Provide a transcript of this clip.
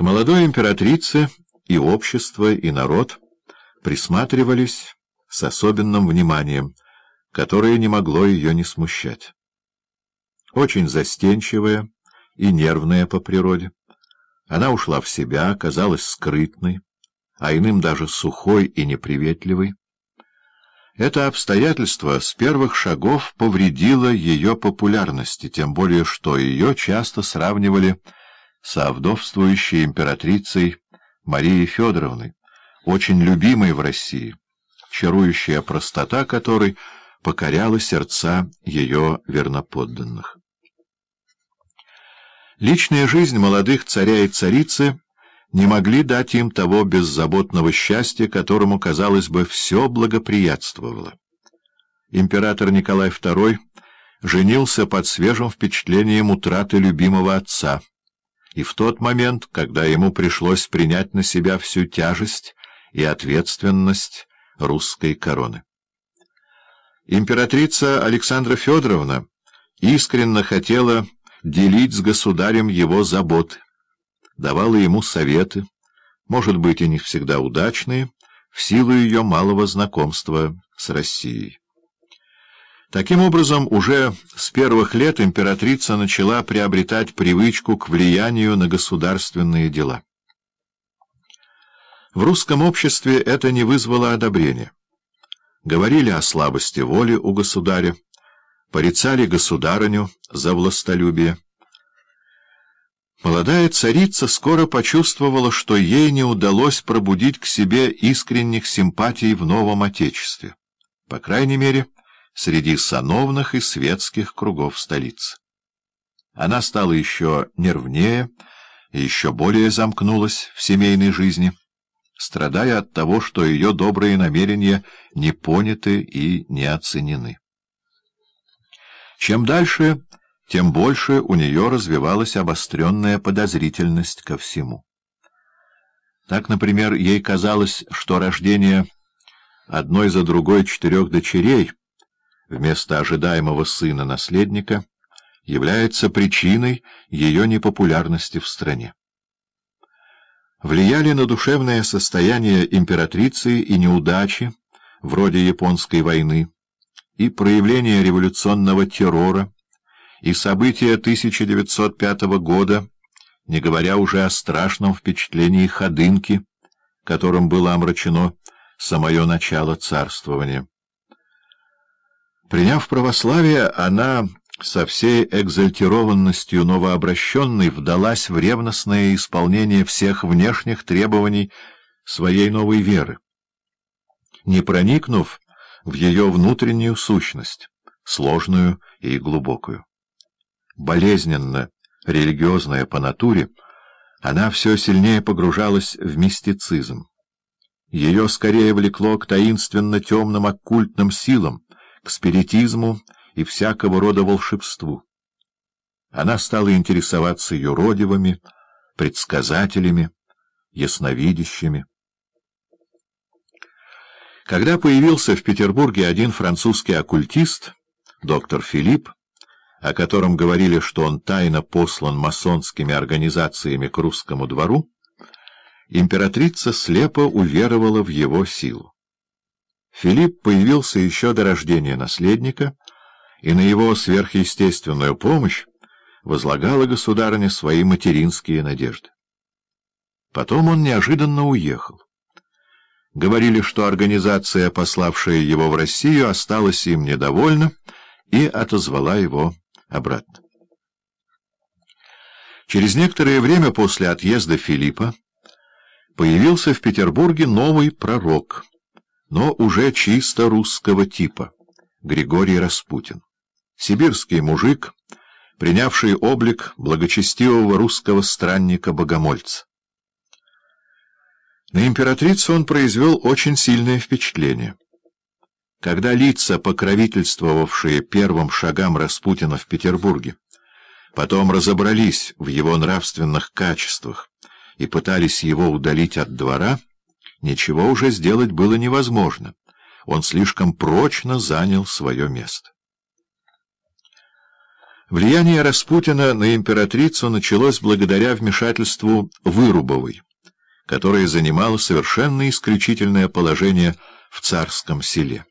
К молодой императрице и общество, и народ присматривались с особенным вниманием, которое не могло ее не смущать. Очень застенчивая и нервная по природе, она ушла в себя, казалась скрытной, а иным даже сухой и неприветливой. Это обстоятельство с первых шагов повредило ее популярности, тем более что ее часто сравнивали со вдовствующей императрицей Марией Федоровной, очень любимой в России, чарующая простота которой покоряла сердца ее верноподданных. Личная жизнь молодых царя и царицы не могли дать им того беззаботного счастья, которому, казалось бы, все благоприятствовало. Император Николай II женился под свежим впечатлением утраты любимого отца, и в тот момент, когда ему пришлось принять на себя всю тяжесть и ответственность русской короны. Императрица Александра Федоровна искренне хотела делить с государем его заботы, давала ему советы, может быть, и не всегда удачные, в силу ее малого знакомства с Россией. Таким образом, уже с первых лет императрица начала приобретать привычку к влиянию на государственные дела. В русском обществе это не вызвало одобрения. Говорили о слабости воли у государя, порицали государыню за властолюбие. Молодая царица скоро почувствовала, что ей не удалось пробудить к себе искренних симпатий в новом Отечестве. По крайней мере, среди сановных и светских кругов столицы. Она стала еще нервнее и еще более замкнулась в семейной жизни, страдая от того, что ее добрые намерения не поняты и не оценены. Чем дальше тем больше у нее развивалась обостренная подозрительность ко всему. Так, например, ей казалось, что рождение одной за другой четырех дочерей вместо ожидаемого сына-наследника является причиной ее непопулярности в стране. Влияли на душевное состояние императрицы и неудачи, вроде Японской войны, и проявление революционного террора, и события 1905 года, не говоря уже о страшном впечатлении Ходынки, которым было омрачено самое начало царствования. Приняв православие, она со всей экзальтированностью новообращенной вдалась в ревностное исполнение всех внешних требований своей новой веры, не проникнув в ее внутреннюю сущность, сложную и глубокую болезненно религиозная по натуре, она все сильнее погружалась в мистицизм. Ее скорее влекло к таинственно-темным оккультным силам, к спиритизму и всякого рода волшебству. Она стала интересоваться юродивыми, предсказателями, ясновидящими. Когда появился в Петербурге один французский оккультист, доктор Филипп, о котором говорили, что он тайно послан масонскими организациями к русскому двору, императрица слепо уверовала в его силу. Филипп появился еще до рождения наследника, и на его сверхъестественную помощь возлагала государыня свои материнские надежды. Потом он неожиданно уехал. Говорили, что организация, пославшая его в Россию, осталась им недовольна и отозвала его обратно. Через некоторое время после отъезда Филиппа появился в Петербурге новый пророк, но уже чисто русского типа, Григорий Распутин. Сибирский мужик, принявший облик благочестивого русского странника-богомольца. На императрицу он произвел очень сильное впечатление. Когда лица, покровительствовавшие первым шагам Распутина в Петербурге, потом разобрались в его нравственных качествах и пытались его удалить от двора, ничего уже сделать было невозможно. Он слишком прочно занял свое место. Влияние Распутина на императрицу началось благодаря вмешательству Вырубовой, которая занимала совершенно исключительное положение в царском селе.